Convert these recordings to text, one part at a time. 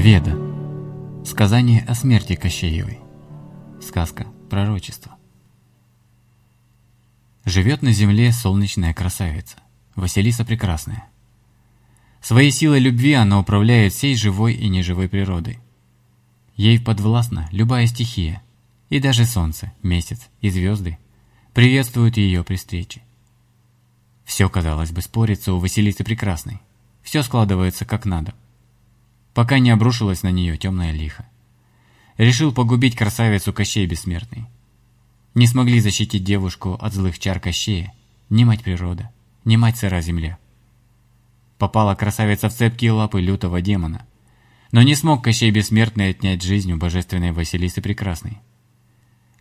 Веда. Сказание о смерти Кощеевой. Сказка пророчество. Живет на земле солнечная красавица, Василиса Прекрасная. Своей силой любви она управляет всей живой и неживой природой. Ей подвластна любая стихия, и даже солнце, месяц и звезды приветствуют ее при встрече. Все, казалось бы, спорится у Василисы Прекрасной. Все складывается как надо – пока не обрушилась на нее темная лиха. Решил погубить красавицу Кощей Бессмертный. Не смогли защитить девушку от злых чар Кощея, ни мать природа, ни мать сыра земля. Попала красавица в цепкие лапы лютого демона, но не смог Кощей Бессмертный отнять жизнь у божественной Василисы Прекрасной.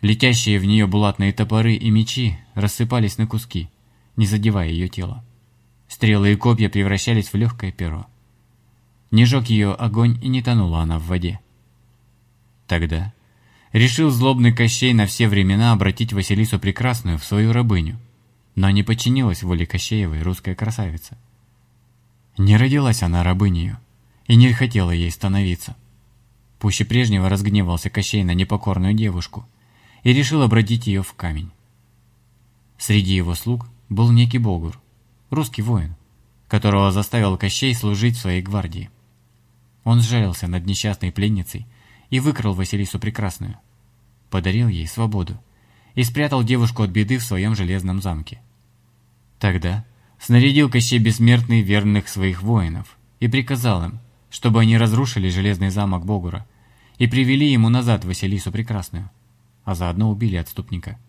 Летящие в нее булатные топоры и мечи рассыпались на куски, не задевая ее тело. Стрелы и копья превращались в легкое перо. Не жег ее огонь и не тонула она в воде. Тогда решил злобный Кощей на все времена обратить Василису Прекрасную в свою рабыню, но не подчинилась воле Кощеевой русская красавица. Не родилась она рабынею и не хотела ей становиться. Пуще прежнего разгневался Кощей на непокорную девушку и решил обратить ее в камень. Среди его слуг был некий Богур, русский воин, которого заставил Кощей служить в своей гвардии. Он сжалился над несчастной пленницей и выкрал Василису Прекрасную. Подарил ей свободу и спрятал девушку от беды в своем железном замке. Тогда снарядил Кощей Бессмертный верных своих воинов и приказал им, чтобы они разрушили железный замок Богура и привели ему назад Василису Прекрасную, а заодно убили отступника.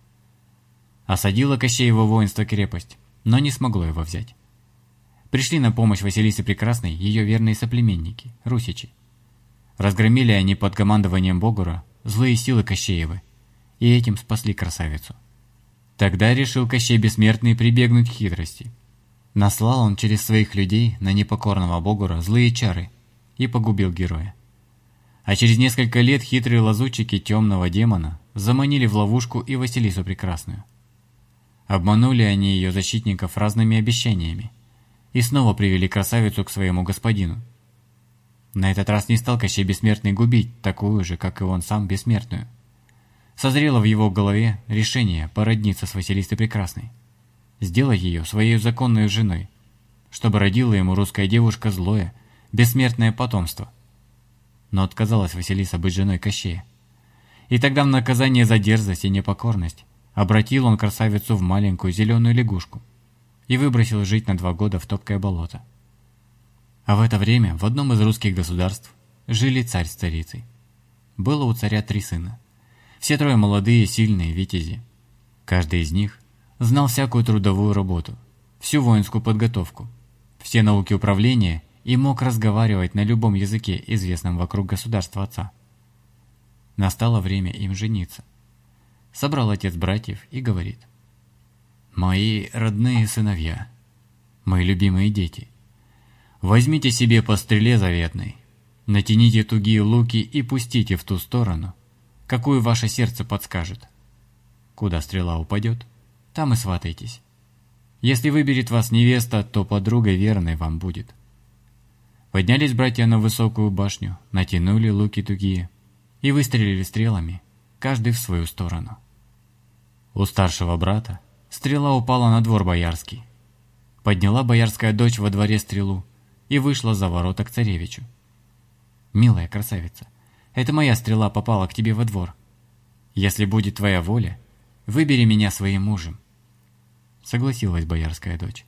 Осадила Кощеево воинство крепость, но не смогло его взять. Пришли на помощь Василисе Прекрасной ее верные соплеменники, русичи. Разгромили они под командованием Богура злые силы Кощеевы, и этим спасли красавицу. Тогда решил Кощей Бессмертный прибегнуть к хитрости. Наслал он через своих людей на непокорного Богура злые чары и погубил героя. А через несколько лет хитрые лазутчики темного демона заманили в ловушку и Василису Прекрасную. Обманули они ее защитников разными обещаниями – и снова привели красавицу к своему господину. На этот раз не стал Кощей Бессмертный губить такую же, как и он сам, Бессмертную. Созрело в его голове решение породниться с Василистой Прекрасной, сделать ее своей законной женой, чтобы родила ему русская девушка злое, бессмертное потомство. Но отказалась Василиса быть женой Кощея. И тогда в наказание за дерзость и непокорность обратил он красавицу в маленькую зеленую лягушку, и выбросил жить на два года в топкое болото. А в это время в одном из русских государств жили царь с царицей. Было у царя три сына. Все трое молодые, сильные витязи. Каждый из них знал всякую трудовую работу, всю воинскую подготовку, все науки управления и мог разговаривать на любом языке, известном вокруг государства отца. Настало время им жениться. Собрал отец братьев и говорит. Мои родные сыновья, мои любимые дети, возьмите себе по стреле заветной, натяните тугие луки и пустите в ту сторону, какую ваше сердце подскажет. Куда стрела упадет, там и сватайтесь. Если выберет вас невеста, то подругой верной вам будет. Поднялись братья на высокую башню, натянули луки тугие и выстрелили стрелами, каждый в свою сторону. У старшего брата Стрела упала на двор боярский. Подняла боярская дочь во дворе стрелу и вышла за ворота к царевичу. «Милая красавица, это моя стрела попала к тебе во двор. Если будет твоя воля, выбери меня своим мужем». Согласилась боярская дочь.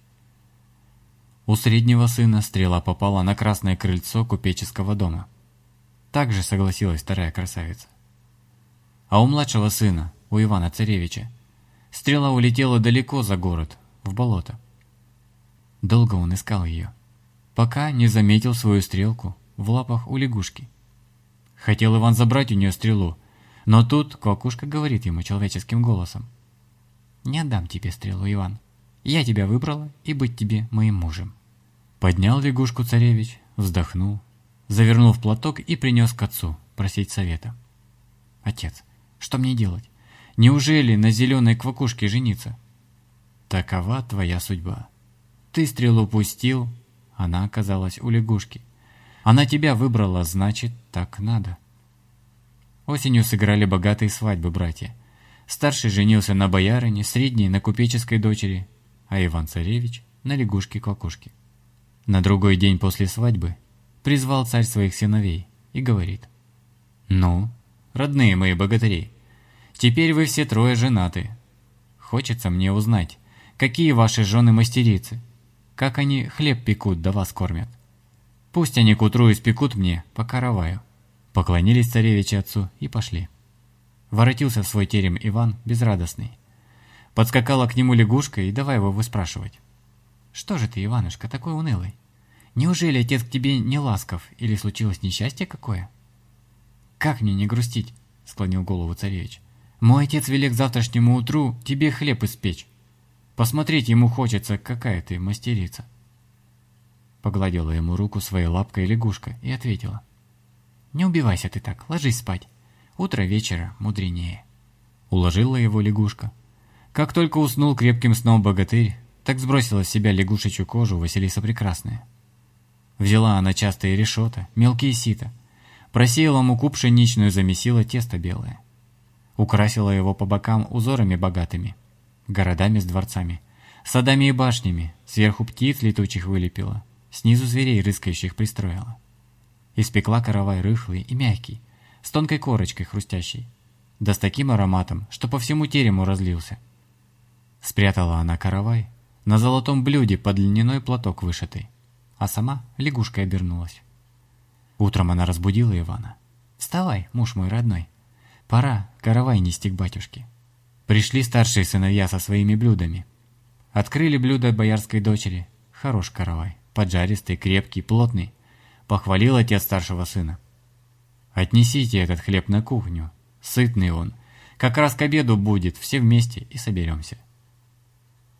У среднего сына стрела попала на красное крыльцо купеческого дома. Также согласилась вторая красавица. А у младшего сына, у Ивана Царевича, Стрела улетела далеко за город, в болото. Долго он искал ее, пока не заметил свою стрелку в лапах у лягушки. Хотел Иван забрать у нее стрелу, но тут квакушка говорит ему человеческим голосом. «Не отдам тебе стрелу, Иван. Я тебя выбрала и быть тебе моим мужем». Поднял лягушку царевич, вздохнул, завернул в платок и принес к отцу просить совета. «Отец, что мне делать? Неужели на зеленой квакушке жениться? Такова твоя судьба. Ты стрелу пустил, она оказалась у лягушки. Она тебя выбрала, значит, так надо. Осенью сыграли богатые свадьбы братья. Старший женился на боярине, средний – на купеческой дочери, а Иван-царевич – на лягушке-квакушке. На другой день после свадьбы призвал царь своих сыновей и говорит. «Ну, родные мои богатыри, теперь вы все трое женаты. Хочется мне узнать, какие ваши жены мастерицы, как они хлеб пекут да вас кормят. Пусть они к утру испекут мне по караваю». Поклонились царевичи отцу и пошли. Воротился в свой терем Иван, безрадостный. Подскакала к нему лягушка и давай его выспрашивать. «Что же ты, Иванушка, такой унылый? Неужели отец к тебе не ласков или случилось несчастье какое?» «Как мне не грустить?» — склонил голову царевич. «Мой отец велик завтрашнему утру тебе хлеб испечь. Посмотреть ему хочется, какая ты мастерица». Погладила ему руку своей лапкой лягушка и ответила. «Не убивайся ты так, ложись спать. Утро вечера мудренее». Уложила его лягушка. Как только уснул крепким сном богатырь, так сбросила с себя лягушечью кожу Василиса Прекрасная. Взяла она частые решета, мелкие сито, просеяла муку пшеничную, замесила тесто белое. Украсила его по бокам узорами богатыми, городами с дворцами, садами и башнями, сверху птиц летучих вылепила, снизу зверей рыскающих пристроила. Испекла каравай рыхлый и мягкий, с тонкой корочкой хрустящей, да с таким ароматом, что по всему терему разлился. Спрятала она каравай на золотом блюде под льняной платок вышитый, а сама лягушкой обернулась. Утром она разбудила Ивана. «Вставай, муж мой родной, пора каравай нести к батюшке». Пришли старшие сыновья со своими блюдами. Открыли блюдо боярской дочери. Хорош каравай, поджаристый, крепкий, плотный. Похвалил отец старшего сына. «Отнесите этот хлеб на кухню. Сытный он. Как раз к обеду будет, все вместе и соберемся».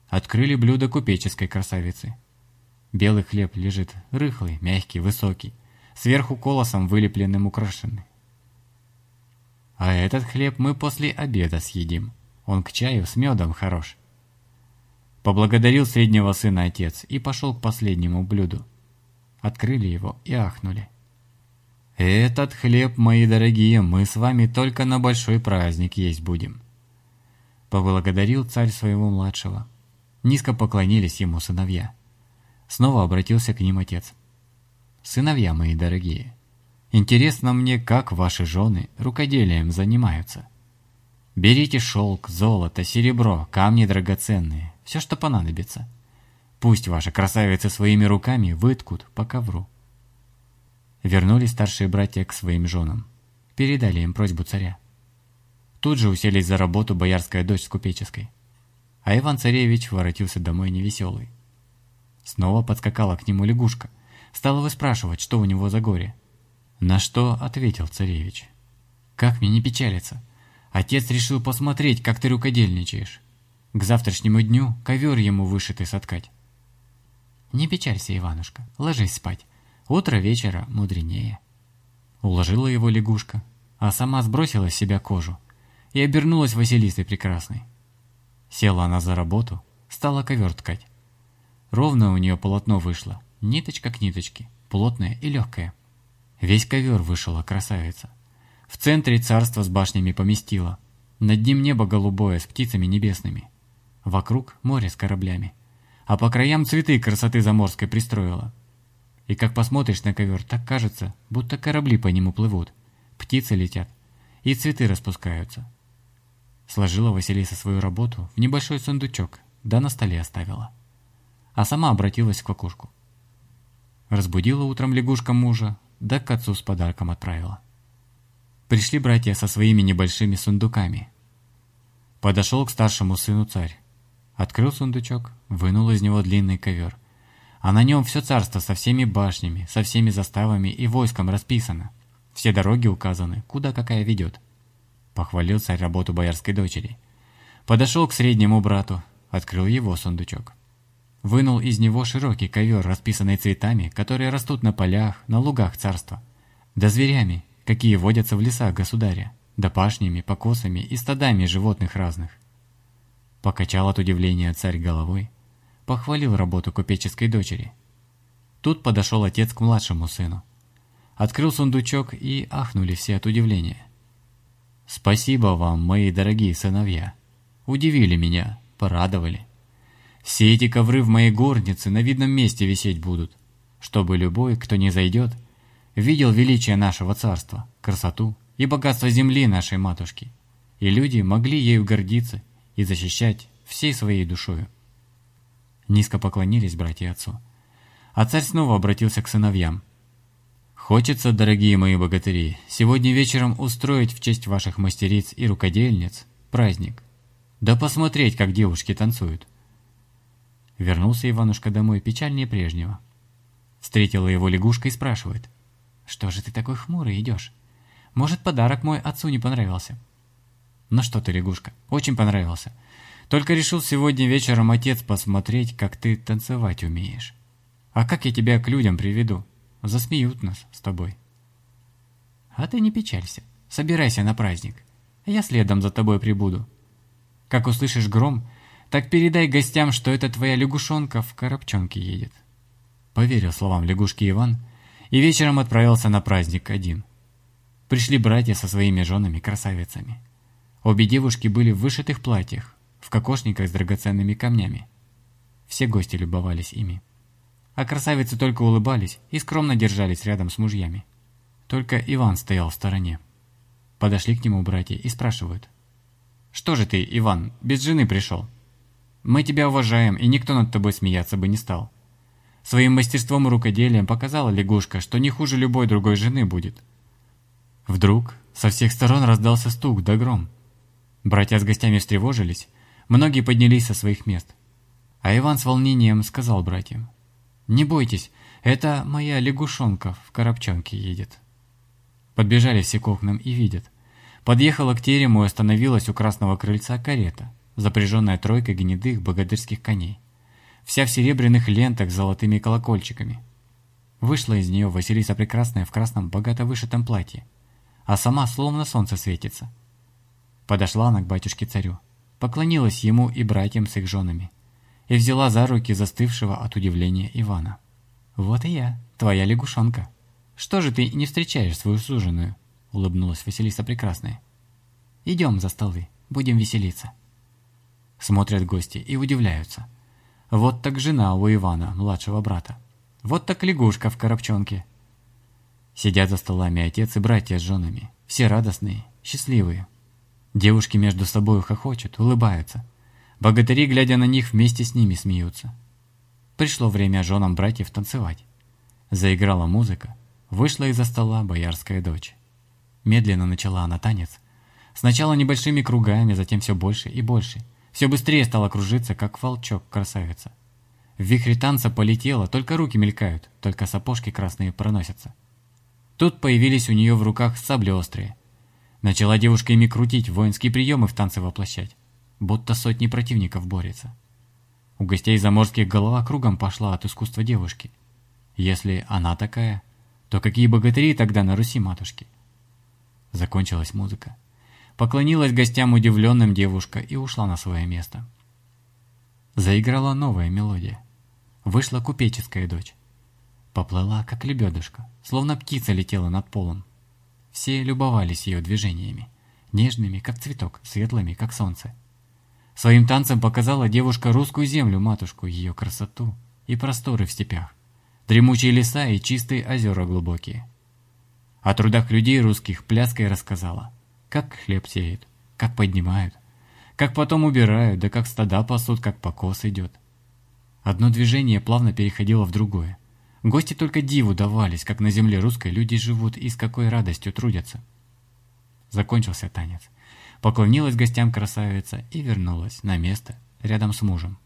Открыли блюдо купеческой красавицы. Белый хлеб лежит рыхлый, мягкий, высокий, сверху колосом вылепленным украшенный. А этот хлеб мы после обеда съедим. Он к чаю с медом хорош. Поблагодарил среднего сына отец и пошел к последнему блюду. Открыли его и ахнули. «Этот хлеб, мои дорогие, мы с вами только на большой праздник есть будем». Поблагодарил царь своего младшего. Низко поклонились ему сыновья. Снова обратился к ним отец. «Сыновья мои дорогие, интересно мне, как ваши жены рукоделием занимаются. Берите шелк, золото, серебро, камни драгоценные, все, что понадобится. Пусть ваши красавицы своими руками выткут по ковру. Вернулись старшие братья к своим женам. Передали им просьбу царя. Тут же уселись за работу боярская дочь с купеческой. А Иван-царевич воротился домой невеселый. Снова подскакала к нему лягушка. Стала выспрашивать, что у него за горе. На что ответил царевич. «Как мне не печалиться? Отец решил посмотреть, как ты рукодельничаешь. К завтрашнему дню ковер ему вышитый соткать. «Не печалься, Иванушка, ложись спать. Утро вечера мудренее». Уложила его лягушка, а сама сбросила с себя кожу и обернулась Василисой прекрасной. Села она за работу, стала ковер ткать. Ровно у нее полотно вышло, ниточка к ниточке, плотное и легкое. Весь ковер вышла красавица. В центре царство с башнями поместила. Над ним небо голубое с птицами небесными. Вокруг море с кораблями а по краям цветы красоты заморской пристроила. И как посмотришь на ковер, так кажется, будто корабли по нему плывут, птицы летят, и цветы распускаются. Сложила Василиса свою работу в небольшой сундучок, да на столе оставила. А сама обратилась к окошку. Разбудила утром лягушка мужа, да к отцу с подарком отправила. Пришли братья со своими небольшими сундуками. Подошел к старшему сыну царь. Открыл сундучок, вынул из него длинный ковер. А на нем все царство со всеми башнями, со всеми заставами и войском расписано. Все дороги указаны, куда какая ведет. Похвалил царь работу боярской дочери. Подошел к среднему брату, открыл его сундучок. Вынул из него широкий ковер, расписанный цветами, которые растут на полях, на лугах царства. Да зверями, какие водятся в лесах государя, да пашнями, покосами и стадами животных разных. Покачал от удивления царь головой, похвалил работу купеческой дочери. Тут подошел отец к младшему сыну. открыл сундучок и ахнули все от удивления. «Спасибо вам, мои дорогие сыновья. Удивили меня, порадовали. Все эти ковры в моей горнице на видном месте висеть будут, чтобы любой, кто не зайдет, видел величие нашего царства, красоту и богатство земли нашей матушки, и люди могли ею гордиться и защищать всей своей душою. Низко поклонились братья отцу. А царь снова обратился к сыновьям. «Хочется, дорогие мои богатыри, сегодня вечером устроить в честь ваших мастериц и рукодельниц праздник. Да посмотреть, как девушки танцуют». Вернулся Иванушка домой печальнее прежнего. Встретила его лягушка и спрашивает. «Что же ты такой хмурый идешь? Может, подарок мой отцу не понравился?» «Ну что ты, лягушка, очень понравился. Только решил сегодня вечером отец посмотреть, как ты танцевать умеешь. А как я тебя к людям приведу? Засмеют нас с тобой». «А ты не печалься. Собирайся на праздник. Я следом за тобой прибуду. Как услышишь гром, так передай гостям, что это твоя лягушонка в коробчонке едет». Поверил словам лягушки Иван и вечером отправился на праздник один. Пришли братья со своими женами-красавицами. Обе девушки были в вышитых платьях, в кокошниках с драгоценными камнями. Все гости любовались ими. А красавицы только улыбались и скромно держались рядом с мужьями. Только Иван стоял в стороне. Подошли к нему братья и спрашивают. «Что же ты, Иван, без жены пришел? Мы тебя уважаем, и никто над тобой смеяться бы не стал. Своим мастерством и рукоделием показала лягушка, что не хуже любой другой жены будет». Вдруг со всех сторон раздался стук да гром. Братья с гостями встревожились, многие поднялись со своих мест. А Иван с волнением сказал братьям, «Не бойтесь, это моя лягушонка в коробчонке едет». Подбежали все к окнам и видят. Подъехала к терему и остановилась у красного крыльца карета, запряженная тройкой гнедых богатырских коней. Вся в серебряных лентах с золотыми колокольчиками. Вышла из нее Василиса Прекрасная в красном богато вышитом платье, а сама словно солнце светится. Подошла она к батюшке-царю, поклонилась ему и братьям с их женами, и взяла за руки застывшего от удивления Ивана. «Вот и я, твоя лягушонка. Что же ты не встречаешь свою суженую?» — улыбнулась Василиса Прекрасная. «Идем за столы, будем веселиться». Смотрят гости и удивляются. Вот так жена у Ивана, младшего брата. Вот так лягушка в коробчонке. Сидят за столами отец и братья с женами. Все радостные, счастливые. Девушки между собой хохочут, улыбаются. Богатыри, глядя на них, вместе с ними смеются. Пришло время женам братьев танцевать. Заиграла музыка. Вышла из-за стола боярская дочь. Медленно начала она танец. Сначала небольшими кругами, затем все больше и больше. Все быстрее стала кружиться, как волчок красавица. В вихре танца полетела, только руки мелькают, только сапожки красные проносятся. Тут появились у нее в руках сабли острые. Начала девушка ими крутить, воинские приемы в танце воплощать. Будто сотни противников борется. У гостей заморских голова кругом пошла от искусства девушки. Если она такая, то какие богатыри тогда на Руси матушки? Закончилась музыка. Поклонилась гостям удивленным девушка и ушла на свое место. Заиграла новая мелодия. Вышла купеческая дочь. Поплыла, как лебедушка, словно птица летела над полом. Все любовались ее движениями, нежными, как цветок, светлыми, как солнце. Своим танцем показала девушка русскую землю, матушку, ее красоту и просторы в степях, дремучие леса и чистые озера глубокие. О трудах людей русских пляской рассказала, как хлеб сеют, как поднимают, как потом убирают, да как стада пасут, как покос идет. Одно движение плавно переходило в другое. Гости только диву давались, как на земле русской люди живут и с какой радостью трудятся. Закончился танец. Поклонилась гостям красавица и вернулась на место рядом с мужем.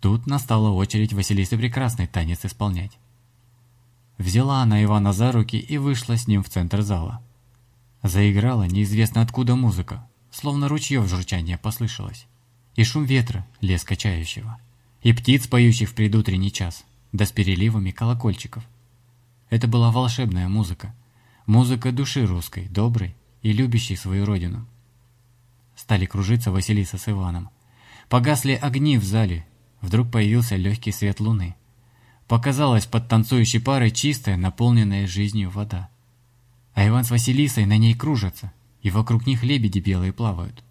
Тут настала очередь Василисы Прекрасной танец исполнять. Взяла она Ивана за руки и вышла с ним в центр зала. Заиграла неизвестно откуда музыка, словно ручьев журчание послышалось. И шум ветра, лес качающего, и птиц, поющих в предутренний час да с переливами колокольчиков. Это была волшебная музыка, музыка души русской, доброй и любящей свою родину. Стали кружиться Василиса с Иваном. Погасли огни в зале, вдруг появился легкий свет луны. показалась под танцующей парой чистая, наполненная жизнью вода. А Иван с Василисой на ней кружатся, и вокруг них лебеди белые плавают.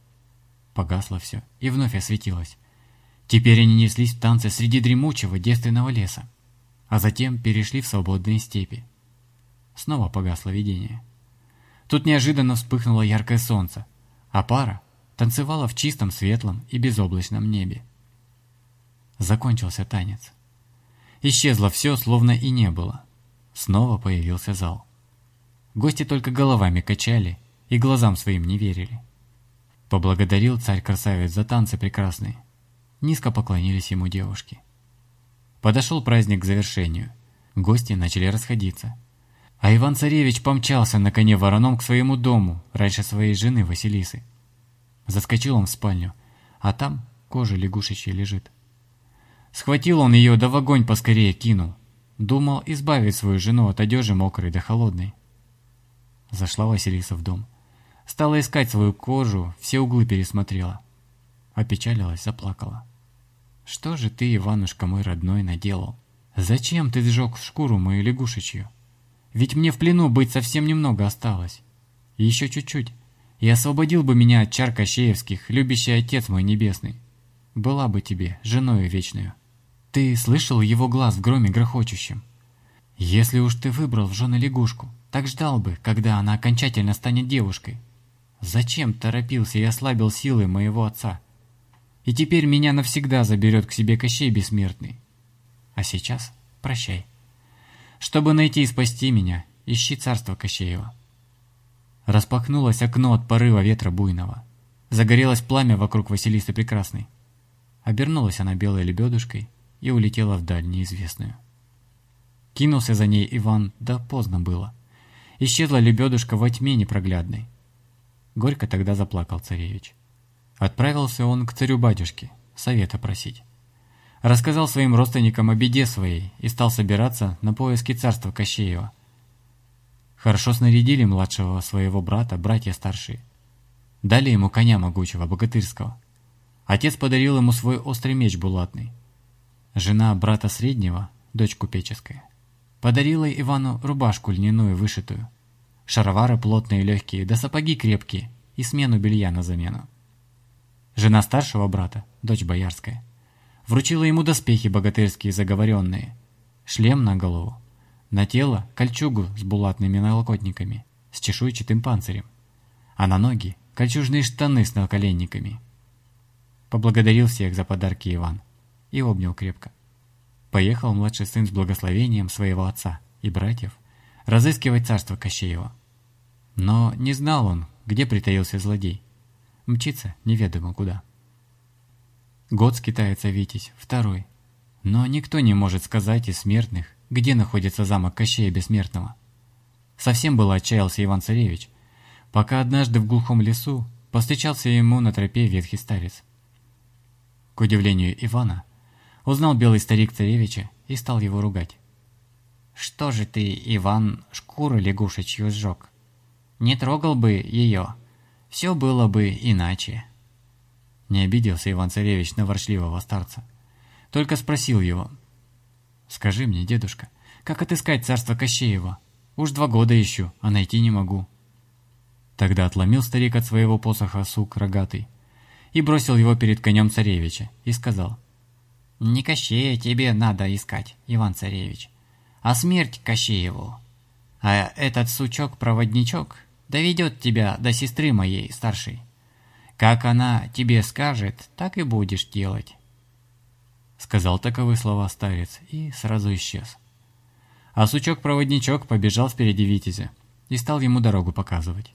Погасло все, и вновь осветилось. Теперь они неслись в танце среди дремучего девственного леса, а затем перешли в свободные степи. Снова погасло видение. Тут неожиданно вспыхнуло яркое солнце, а пара танцевала в чистом, светлом и безоблачном небе. Закончился танец. Исчезло все, словно и не было. Снова появился зал. Гости только головами качали и глазам своим не верили. Поблагодарил царь-красавец за танцы прекрасные. Низко поклонились ему девушки. Подошел праздник к завершению. Гости начали расходиться. А Иван-царевич помчался на коне вороном к своему дому, раньше своей жены Василисы. Заскочил он в спальню, а там кожа лягушечья лежит. Схватил он ее, да в огонь поскорее кинул. Думал избавить свою жену от одежи мокрой да холодной. Зашла Василиса в дом. Стала искать свою кожу, все углы пересмотрела. Опечалилась, заплакала. «Что же ты, Иванушка мой родной, наделал? Зачем ты сжег шкуру мою лягушечью? Ведь мне в плену быть совсем немного осталось. Еще чуть-чуть, и освободил бы меня от чар Кощеевских, любящий Отец мой Небесный. Была бы тебе женою вечную. Ты слышал его глаз в громе грохочущем? Если уж ты выбрал в жены лягушку, так ждал бы, когда она окончательно станет девушкой. Зачем торопился и ослабил силы моего отца? И теперь меня навсегда заберет к себе Кощей Бессмертный. А сейчас прощай. Чтобы найти и спасти меня, ищи царство Кощеева. Распахнулось окно от порыва ветра буйного. Загорелось пламя вокруг Василисы Прекрасной. Обернулась она белой лебедушкой и улетела вдаль неизвестную. Кинулся за ней Иван, да поздно было. Исчезла лебедушка во тьме непроглядной. Горько тогда заплакал царевич. Отправился он к царю-батюшке, совета просить. Рассказал своим родственникам о беде своей и стал собираться на поиски царства Кощеева. Хорошо снарядили младшего своего брата, братья старшие. Дали ему коня могучего, богатырского. Отец подарил ему свой острый меч булатный. Жена брата среднего, дочь купеческая, подарила Ивану рубашку льняную вышитую, шаровары плотные и легкие, да сапоги крепкие и смену белья на замену. Жена старшего брата, дочь боярская, вручила ему доспехи богатырские заговоренные, шлем на голову, на тело кольчугу с булатными налокотниками, с чешуйчатым панцирем, а на ноги кольчужные штаны с наколенниками. Поблагодарил всех за подарки Иван и обнял крепко. Поехал младший сын с благословением своего отца и братьев разыскивать царство Кощеева. Но не знал он, где притаился злодей. Мчится неведомо куда. Год скитается Витязь, второй. Но никто не может сказать из смертных, где находится замок Кощея Бессмертного. Совсем было отчаялся Иван-Царевич, пока однажды в глухом лесу повстречался ему на тропе ветхий старец. К удивлению Ивана, узнал белый старик царевича и стал его ругать. «Что же ты, Иван, шкуру лягушечью сжег? Не трогал бы ее, все было бы иначе». Не обиделся Иван-Царевич на ворчливого старца, только спросил его – Скажи мне, дедушка, как отыскать царство Кощеева? Уж два года ищу, а найти не могу. Тогда отломил старик от своего посоха сук рогатый и бросил его перед конем царевича и сказал, «Не Кощея тебе надо искать, Иван-царевич, а смерть Кощееву. А этот сучок-проводничок доведет тебя до сестры моей старшей. Как она тебе скажет, так и будешь делать. Сказал таковы слова старец и сразу исчез. А сучок-проводничок побежал впереди Витязя и стал ему дорогу показывать.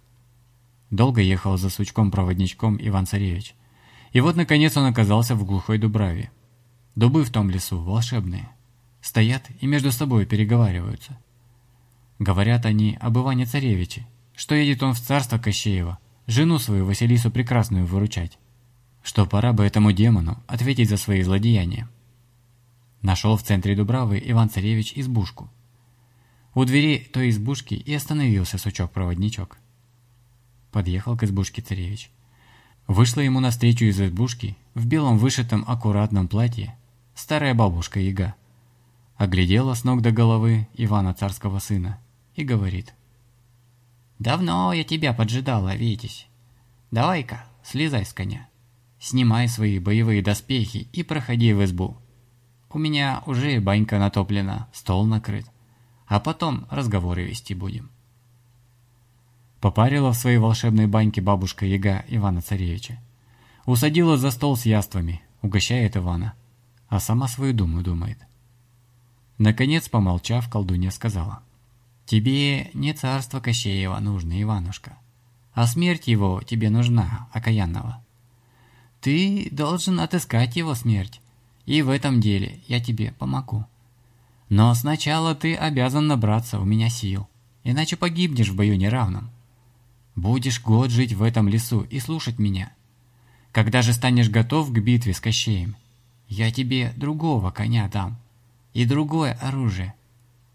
Долго ехал за сучком-проводничком Иван-Царевич. И вот, наконец, он оказался в глухой Дубраве. Дубы в том лесу волшебные. Стоят и между собой переговариваются. Говорят они об Иване-Царевиче, что едет он в царство Кощеева, жену свою Василису Прекрасную выручать что пора бы этому демону ответить за свои злодеяния. Нашел в центре Дубравы Иван-Царевич избушку. У двери той избушки и остановился сучок-проводничок. Подъехал к избушке царевич. Вышла ему навстречу из избушки в белом вышитом аккуратном платье старая бабушка Яга. Оглядела с ног до головы Ивана царского сына и говорит. «Давно я тебя поджидала, Витязь. Давай-ка, слезай с коня, снимай свои боевые доспехи и проходи в избу. У меня уже банька натоплена, стол накрыт, а потом разговоры вести будем». Попарила в своей волшебной баньке бабушка Яга Ивана Царевича. Усадила за стол с яствами, угощает Ивана, а сама свою думу думает. Наконец, помолчав, колдунья сказала. «Тебе не царство Кощеева нужно, Иванушка, а смерть его тебе нужна, окаянного. Ты должен отыскать его смерть, и в этом деле я тебе помогу. Но сначала ты обязан набраться у меня сил, иначе погибнешь в бою неравном. Будешь год жить в этом лесу и слушать меня. Когда же станешь готов к битве с Кощеем, я тебе другого коня дам и другое оружие.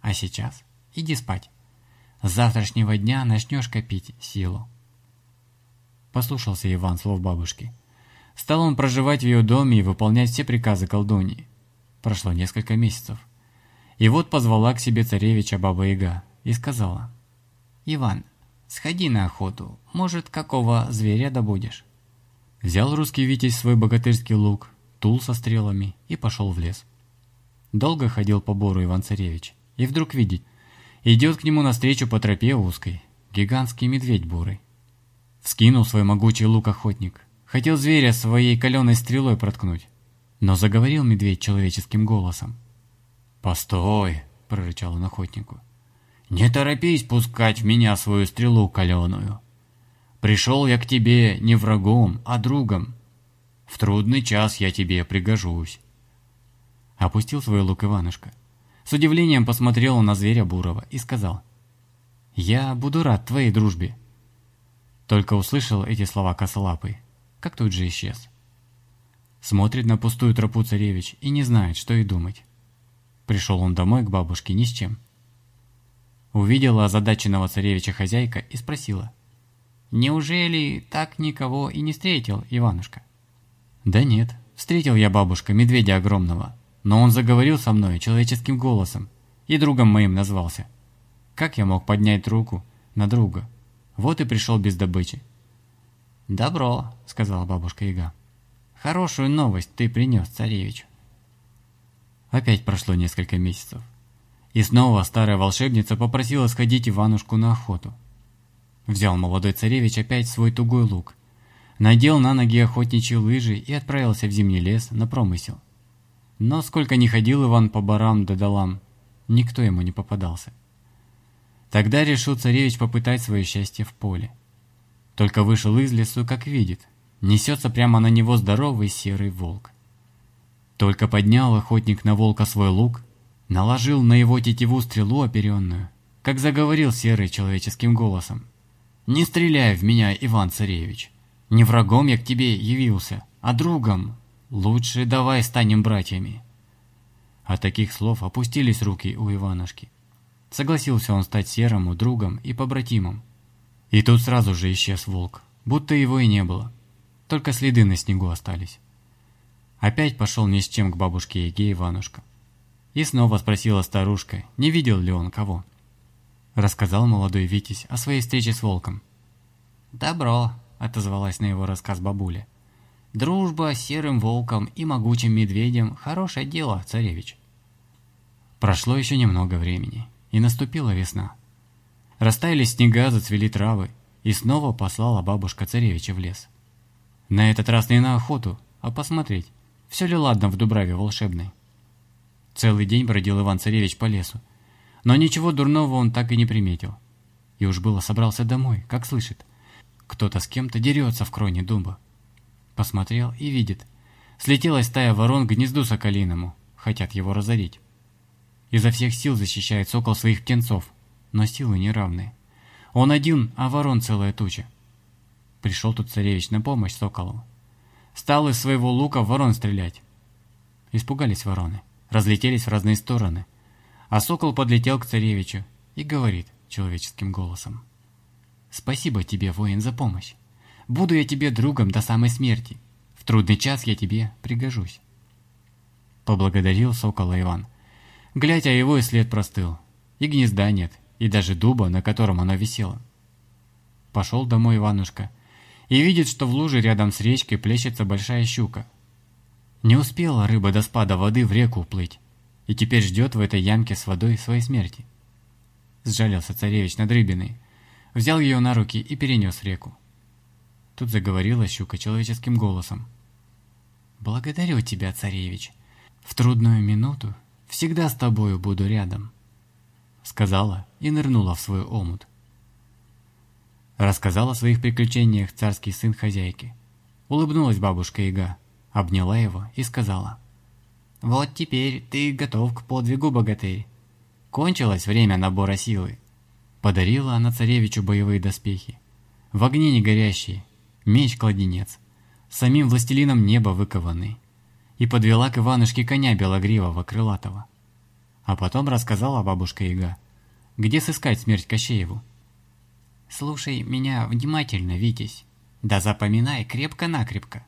А сейчас иди спать. С завтрашнего дня начнешь копить силу. Послушался Иван слов бабушки. Стал он проживать в ее доме и выполнять все приказы колдуньи. Прошло несколько месяцев. И вот позвала к себе царевича Баба-Яга и сказала. «Иван, сходи на охоту, может, какого зверя добудешь?» Взял русский витязь свой богатырский лук, тул со стрелами и пошел в лес. Долго ходил по бору Иван-Царевич, и вдруг видит, идет к нему навстречу по тропе узкой, гигантский медведь бурый. Вскинул свой могучий лук охотник, хотел зверя своей каленой стрелой проткнуть, но заговорил медведь человеческим голосом. «Постой!» – прорычал он охотнику. «Не торопись пускать в меня свою стрелу каленую. Пришел я к тебе не врагом, а другом. В трудный час я тебе пригожусь. Опустил свой лук Иванушка. С удивлением посмотрел на зверя Бурова и сказал. «Я буду рад твоей дружбе». Только услышал эти слова косолапый, как тут же исчез. Смотрит на пустую тропу царевич и не знает, что и думать. Пришел он домой к бабушке ни с чем. Увидела озадаченного царевича хозяйка и спросила. «Неужели так никого и не встретил, Иванушка?» «Да нет, встретил я бабушка, медведя огромного, но он заговорил со мной человеческим голосом и другом моим назвался. Как я мог поднять руку на друга? Вот и пришел без добычи. «Добро», — сказала бабушка Яга. «Хорошую новость ты принес, царевич». Опять прошло несколько месяцев. И снова старая волшебница попросила сходить Иванушку на охоту. Взял молодой царевич опять свой тугой лук, надел на ноги охотничьи лыжи и отправился в зимний лес на промысел. Но сколько ни ходил Иван по барам да долам, никто ему не попадался. Тогда решил царевич попытать свое счастье в поле. Только вышел из лесу, как видит, несется прямо на него здоровый серый волк. Только поднял охотник на волка свой лук, наложил на его тетиву стрелу оперенную, как заговорил серый человеческим голосом. «Не стреляй в меня, Иван-царевич! Не врагом я к тебе явился, а другом, Лучше давай станем братьями. От таких слов опустились руки у Иванушки. Согласился он стать серому другом и побратимом. И тут сразу же исчез волк, будто его и не было. Только следы на снегу остались. Опять пошел ни с чем к бабушке Еге Иванушка. И снова спросила старушка, не видел ли он кого. Рассказал молодой Витязь о своей встрече с волком. «Добро», — отозвалась на его рассказ бабуля. Дружба с серым волком и могучим медведем – хорошее дело, царевич. Прошло еще немного времени, и наступила весна. Растаяли снега, зацвели травы, и снова послала бабушка царевича в лес. На этот раз не на охоту, а посмотреть, все ли ладно в Дубраве волшебной. Целый день бродил Иван-царевич по лесу, но ничего дурного он так и не приметил. И уж было собрался домой, как слышит. Кто-то с кем-то дерется в кроне дуба. Посмотрел и видит. Слетела стая ворон к гнезду соколиному. Хотят его разорить. Изо всех сил защищает сокол своих птенцов, но силы неравные. Он один, а ворон целая туча. Пришел тут царевич на помощь соколу. Стал из своего лука ворон стрелять. Испугались вороны, разлетелись в разные стороны. А сокол подлетел к царевичу и говорит человеческим голосом. «Спасибо тебе, воин, за помощь. Буду я тебе другом до самой смерти. В трудный час я тебе пригожусь. Поблагодарил сокола Иван. Глядя, его и след простыл. И гнезда нет, и даже дуба, на котором оно висело. Пошел домой Иванушка и видит, что в луже рядом с речкой плещется большая щука. Не успела рыба до спада воды в реку уплыть, и теперь ждет в этой ямке с водой своей смерти. Сжалился царевич над рыбиной, взял ее на руки и перенес реку. Тут заговорила щука человеческим голосом. «Благодарю тебя, царевич. В трудную минуту всегда с тобою буду рядом», сказала и нырнула в свой омут. Рассказал о своих приключениях царский сын хозяйки. Улыбнулась бабушка Ига, обняла его и сказала. «Вот теперь ты готов к подвигу, богатырь. Кончилось время набора силы». Подарила она царевичу боевые доспехи. В огне не горящие, меч-кладенец, самим властелином неба выкованный, и подвела к Иванушке коня белогривого, крылатого. А потом рассказала бабушка Яга, где сыскать смерть Кощееву. «Слушай меня внимательно, Витязь, да запоминай крепко-накрепко.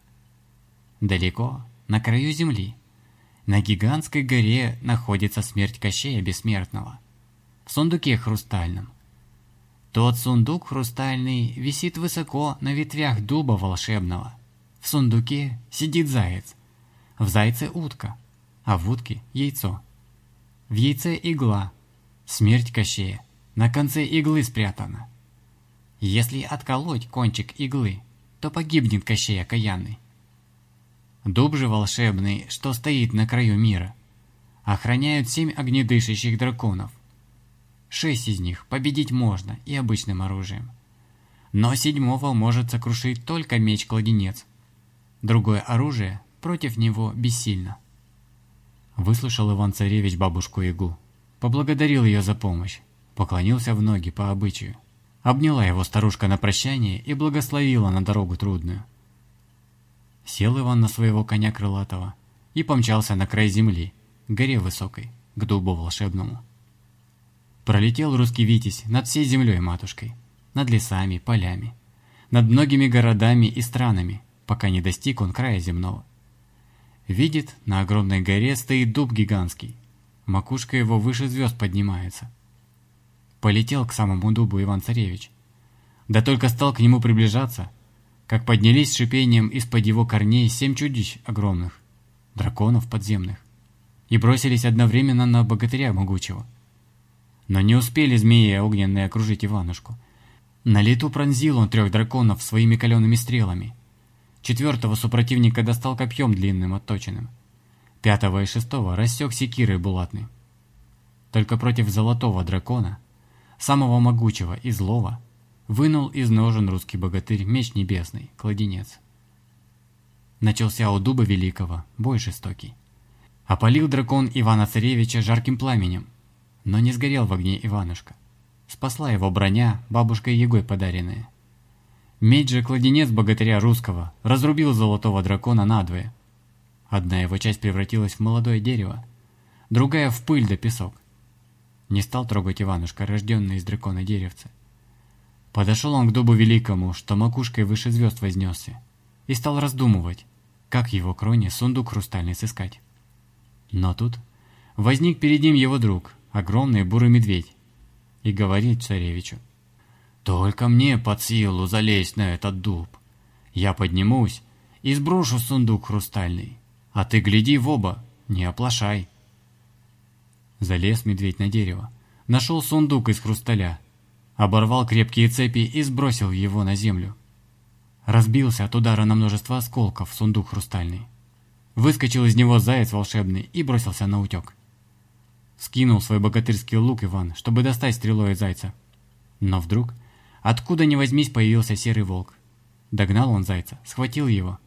Далеко, на краю земли, на гигантской горе находится смерть Кощея Бессмертного, в сундуке хрустальном, тот сундук хрустальный висит высоко на ветвях дуба волшебного. В сундуке сидит заяц. В зайце утка, а в утке яйцо. В яйце игла. Смерть Кощея. На конце иглы спрятана. Если отколоть кончик иглы, то погибнет Кощей окаянный. Дуб же волшебный, что стоит на краю мира, охраняют семь огнедышащих драконов. Шесть из них победить можно и обычным оружием. Но седьмого может сокрушить только меч-кладенец. Другое оружие против него бессильно. Выслушал Иван-Царевич бабушку Ягу. Поблагодарил ее за помощь. Поклонился в ноги по обычаю. Обняла его старушка на прощание и благословила на дорогу трудную. Сел Иван на своего коня крылатого и помчался на край земли, к горе высокой, к дубу волшебному. Пролетел русский Витязь над всей землей матушкой, над лесами, полями, над многими городами и странами, пока не достиг он края земного. Видит, на огромной горе стоит дуб гигантский, макушка его выше звезд поднимается. Полетел к самому дубу Иван-Царевич. Да только стал к нему приближаться, как поднялись шипением из-под его корней семь чудищ огромных, драконов подземных, и бросились одновременно на богатыря могучего – но не успели змеи огненные окружить Иванушку. На лету пронзил он трех драконов своими калеными стрелами. Четвертого супротивника достал копьем длинным отточенным. Пятого и шестого рассек секирой булатной. Только против золотого дракона, самого могучего и злого, вынул из ножен русский богатырь меч небесный, кладенец. Начался у дуба великого, бой жестокий. Опалил дракон Ивана-Царевича жарким пламенем, но не сгорел в огне Иванушка. Спасла его броня, бабушкой Егой подаренная. Медь же кладенец богатыря русского разрубил золотого дракона надвое. Одна его часть превратилась в молодое дерево, другая в пыль да песок. Не стал трогать Иванушка, рожденный из дракона деревце. Подошел он к дубу великому, что макушкой выше звезд вознесся, и стал раздумывать, как его кроне сундук хрустальный сыскать. Но тут возник перед ним его друг, огромный бурый медведь, и говорит царевичу. «Только мне под силу залезть на этот дуб. Я поднимусь и сброшу сундук хрустальный, а ты гляди в оба, не оплошай». Залез медведь на дерево, нашел сундук из хрусталя, оборвал крепкие цепи и сбросил его на землю. Разбился от удара на множество осколков сундук хрустальный. Выскочил из него заяц волшебный и бросился на утек. Скинул свой богатырский лук Иван, чтобы достать стрелой зайца. Но вдруг, откуда ни возьмись, появился серый волк. Догнал он зайца, схватил его.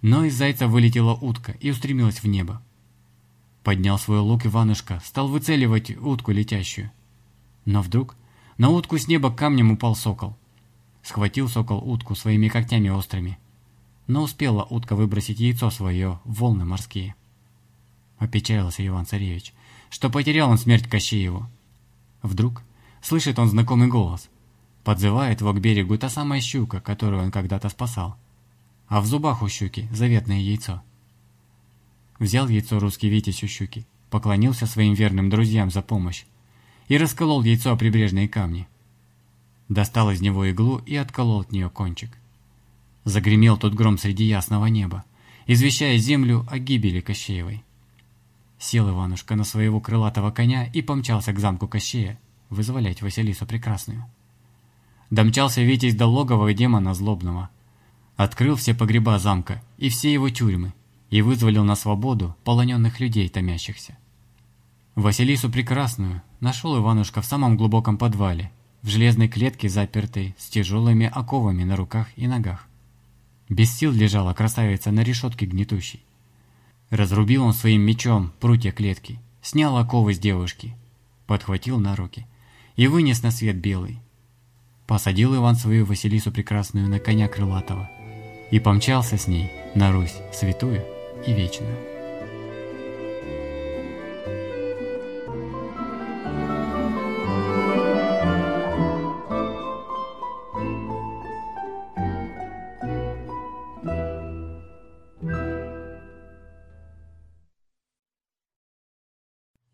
Но из зайца вылетела утка и устремилась в небо. Поднял свой лук Иванушка, стал выцеливать утку летящую. Но вдруг на утку с неба камнем упал сокол. Схватил сокол утку своими когтями острыми. Но успела утка выбросить яйцо свое в волны морские. Опечалился Иван-Царевич что потерял он смерть Кощееву. Вдруг слышит он знакомый голос. Подзывает его к берегу та самая щука, которую он когда-то спасал. А в зубах у щуки заветное яйцо. Взял яйцо русский Витязь у щуки, поклонился своим верным друзьям за помощь и расколол яйцо о прибрежные камни. Достал из него иглу и отколол от нее кончик. Загремел тот гром среди ясного неба, извещая землю о гибели Кощеевой. Сел Иванушка на своего крылатого коня и помчался к замку Кощея, вызволять Василису Прекрасную. Домчался Витязь до логова демона злобного, открыл все погреба замка и все его тюрьмы и вызволил на свободу полоненных людей томящихся. Василису Прекрасную нашел Иванушка в самом глубоком подвале, в железной клетке запертой, с тяжелыми оковами на руках и ногах. Без сил лежала красавица на решетке гнетущей. Разрубил он своим мечом прутья клетки, снял оковы с девушки, подхватил на руки и вынес на свет белый. Посадил Иван свою Василису Прекрасную на коня крылатого и помчался с ней на Русь святую и вечную.